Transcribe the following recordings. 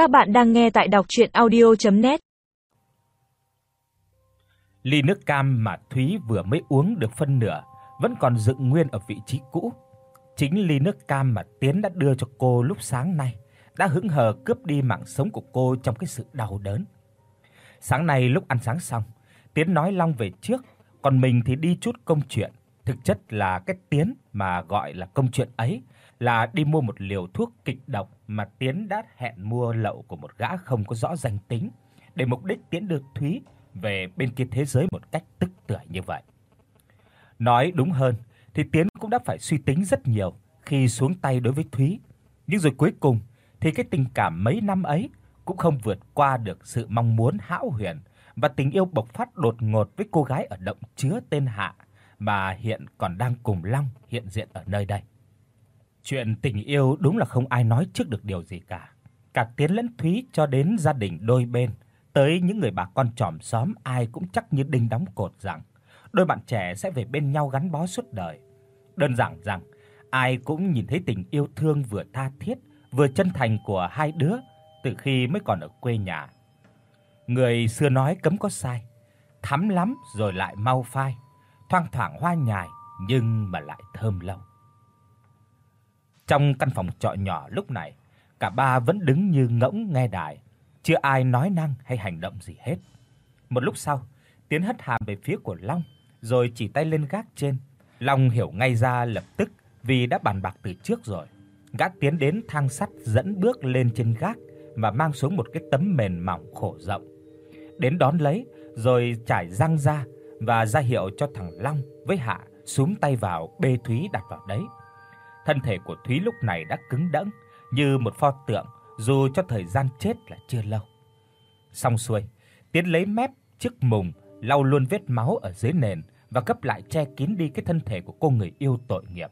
Các bạn đang nghe tại đọc audio net Ly nước cam mà Thúy vừa mới uống được phân nửa vẫn còn dựng nguyên ở vị trí cũ. Chính ly nước cam mà Tiến đã đưa cho cô lúc sáng nay đã hững hờ cướp đi mạng sống của cô trong cái sự đau đớn. Sáng nay lúc ăn sáng xong, Tiến nói Long về trước, còn mình thì đi chút công chuyện. Thực chất là cái Tiến mà gọi là công chuyện ấy là đi mua một liều thuốc kịch độc mà Tiến đã hẹn mua lậu của một gã không có rõ danh tính để mục đích Tiến được Thúy về bên kia thế giới một cách tức tưởi như vậy. Nói đúng hơn thì Tiến cũng đã phải suy tính rất nhiều khi xuống tay đối với Thúy, nhưng rồi cuối cùng thì cái tình cảm mấy năm ấy cũng không vượt qua được sự mong muốn hão huyền và tình yêu bộc phát đột ngột với cô gái ở động chứa tên Hạ mà hiện còn đang cùng Long hiện diện ở nơi đây. Chuyện tình yêu đúng là không ai nói trước được điều gì cả. Cả Tiến lẫn Thúy cho đến gia đình đôi bên, tới những người bà con chòm xóm ai cũng chắc như đinh đóng cột rằng đôi bạn trẻ sẽ về bên nhau gắn bó suốt đời. Đơn giản rằng ai cũng nhìn thấy tình yêu thương vừa tha thiết, vừa chân thành của hai đứa từ khi mới còn ở quê nhà. Người xưa nói cấm có sai, thắm lắm rồi lại mau phai, thoang thoảng hoa nhài nhưng mà lại thơm lâu. Trong căn phòng trọ nhỏ lúc này, cả ba vẫn đứng như ngỗng nghe đài, chưa ai nói năng hay hành động gì hết. Một lúc sau, Tiến hất hàm về phía của Long, rồi chỉ tay lên gác trên. Long hiểu ngay ra lập tức vì đã bàn bạc từ trước rồi. Gã tiến đến thang sắt dẫn bước lên trên gác và mang xuống một cái tấm mền mỏng khổ rộng. Đến đón lấy, rồi trải răng ra và ra hiệu cho thằng Long với Hạ xuống tay vào bê Thúy đặt vào đấy. Thân thể của Thúy lúc này đã cứng đẫng như một pho tượng, dù cho thời gian chết là chưa lâu. Xong xuôi, Tiến lấy mép chiếc mùng lau luôn vết máu ở dưới nền và gấp lại che kín đi cái thân thể của cô người yêu tội nghiệp.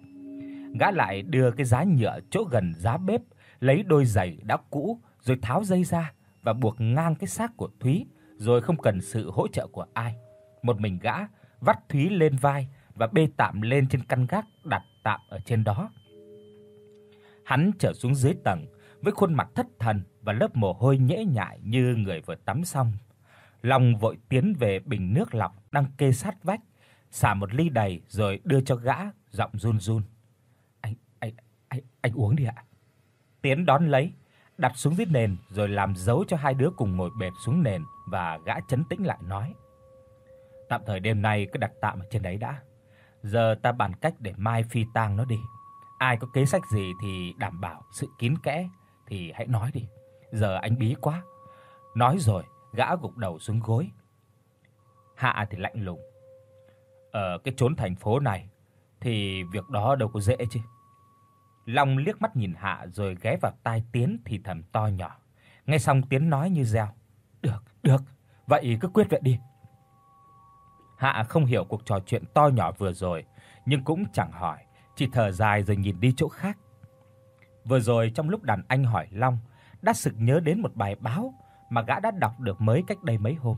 Gã lại đưa cái giá nhựa chỗ gần giá bếp, lấy đôi giày đã cũ rồi tháo dây ra và buộc ngang cái xác của Thúy, rồi không cần sự hỗ trợ của ai. Một mình gã vắt Thúy lên vai và bê tạm lên trên căn gác đặt tạm ở trên đó. Hắn trở xuống dưới tầng với khuôn mặt thất thần và lớp mồ hôi nhễ nhại như người vừa tắm xong. Long vội tiến về bình nước lọc đang kê sát vách, xả một ly đầy rồi đưa cho gã, giọng run run. "Anh anh anh anh uống đi ạ." Tiến đón lấy, đặt xuống dưới nền rồi làm dấu cho hai đứa cùng ngồi bệt xuống nền và gã trấn tĩnh lại nói: "Tạm thời đêm nay cứ đặt tạm ở trên đấy đã. Giờ ta bàn cách để mai phi tang nó đi." Ai có kế sách gì thì đảm bảo sự kín kẽ thì hãy nói đi. Giờ anh bí quá. Nói rồi, gã gục đầu xuống gối. Hạ thì lạnh lùng. Ở cái chốn thành phố này thì việc đó đâu có dễ chứ. Long liếc mắt nhìn Hạ rồi ghé vào tai Tiến thì thầm to nhỏ. Nghe xong Tiến nói như reo. "Được, được, vậy cứ quyết vậy đi." Hạ không hiểu cuộc trò chuyện to nhỏ vừa rồi, nhưng cũng chẳng hỏi chỉ thở dài rồi nhìn đi chỗ khác. Vừa rồi trong lúc đàn anh hỏi Long, đã sực nhớ đến một bài báo mà gã đã đọc được mới cách đây mấy hôm.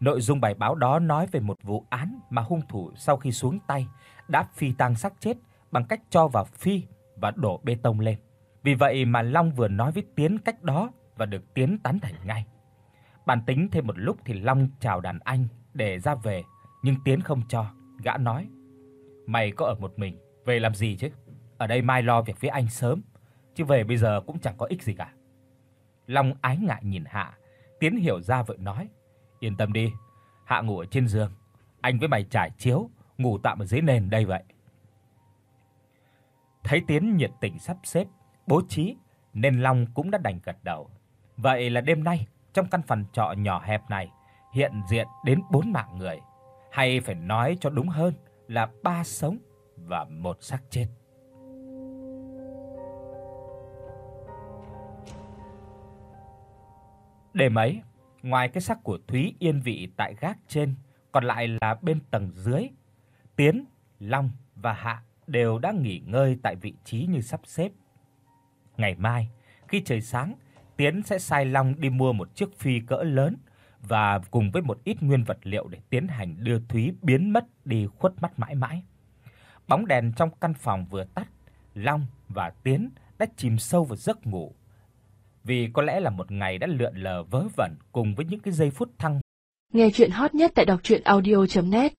Nội dung bài báo đó nói về một vụ án mà hung thủ sau khi xuống tay đã phi tang xác chết bằng cách cho vào phi và đổ bê tông lên. Vì vậy mà Long vừa nói với Tiến cách đó và được Tiến tán thành ngay. Bản tính thêm một lúc thì Long chào đàn anh để ra về, nhưng Tiến không cho, gã nói: "Mày có ở một mình về làm gì chứ? Ở đây mai lo việc với anh sớm, chứ về bây giờ cũng chẳng có ích gì cả." Long ái ngại nhìn Hạ, Tiến hiểu ra vợ nói: "Yên tâm đi, Hạ ngủ ở trên giường, anh với mày trải chiếu, ngủ tạm ở dưới nền đây vậy." Thấy Tiến nhiệt tình sắp xếp, bố trí nên Long cũng đã đành gật đầu. Vậy là đêm nay, trong căn phòng trọ nhỏ hẹp này hiện diện đến bốn mạng người, hay phải nói cho đúng hơn là ba sống và một xác chết. Đêm ấy, ngoài cái xác của Thúy yên vị tại gác trên, còn lại là bên tầng dưới, Tiến, Long và Hạ đều đã nghỉ ngơi tại vị trí như sắp xếp. Ngày mai, khi trời sáng, Tiến sẽ sai Long đi mua một chiếc phi cỡ lớn và cùng với một ít nguyên vật liệu để tiến hành đưa Thúy biến mất đi khuất mắt mãi mãi. Bóng đèn trong căn phòng vừa tắt, Long và Tiến đã chìm sâu vào giấc ngủ. vì có lẽ là một ngày đã lượn lờ vớ vẩn cùng với những cái giây phút thăng. Nghe truyện hot nhất tại doctruyenaudio.net